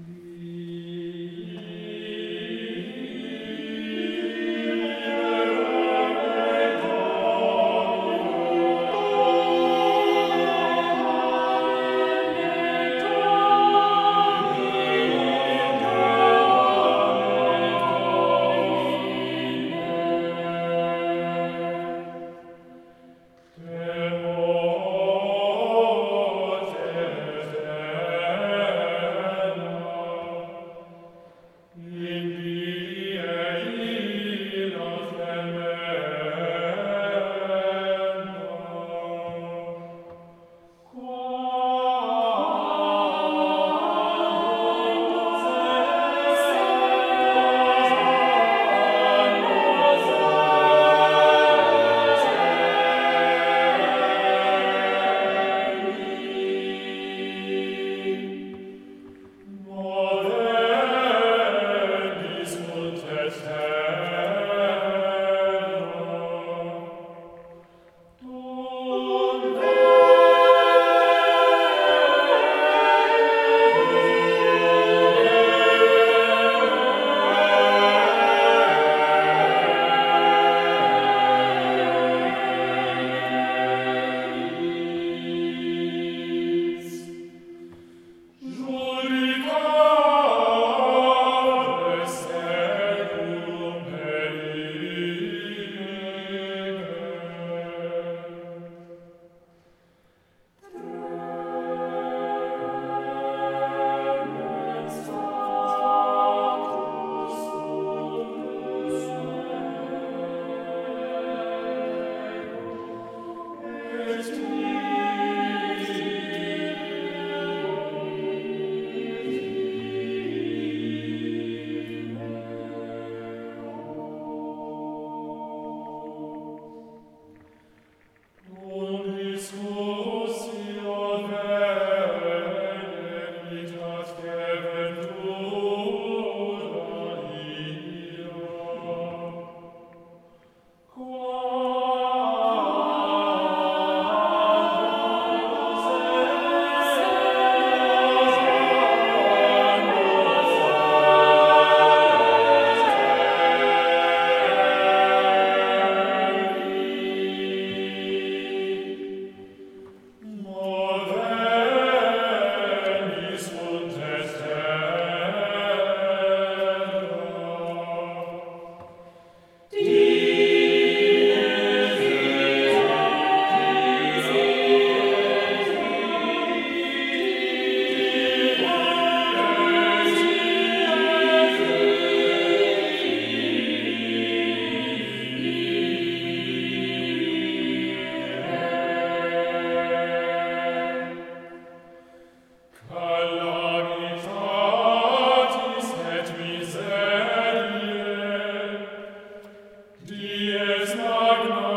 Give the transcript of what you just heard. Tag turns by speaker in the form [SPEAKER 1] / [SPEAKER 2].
[SPEAKER 1] Mm-hmm. first Amen.